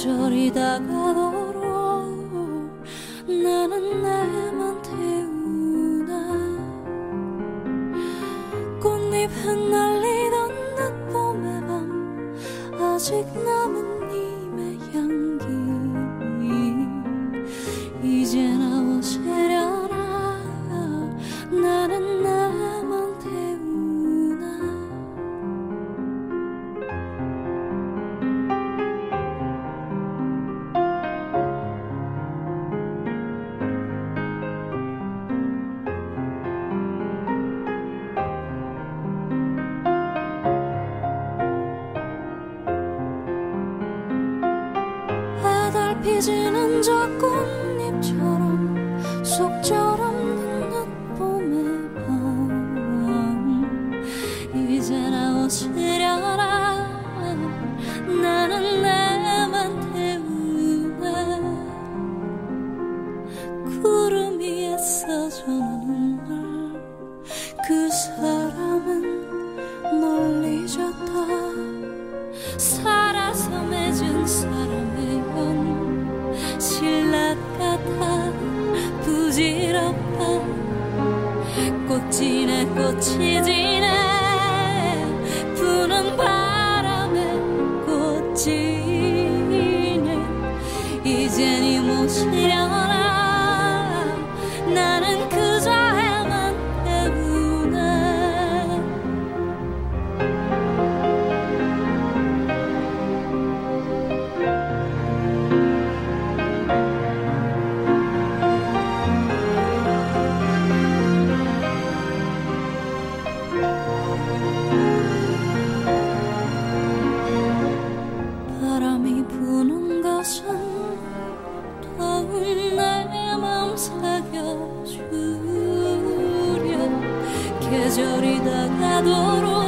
계절이 다가도록 나는 내만 태우나. 꽃잎 흩날리던 늦봄의 밤 아직 남은 피지는 저 꽃잎처럼 속절 꽃지네 꽃이 지네. 부는 바람에 꽃지네. 이젠 이 모시려나? 나는 그저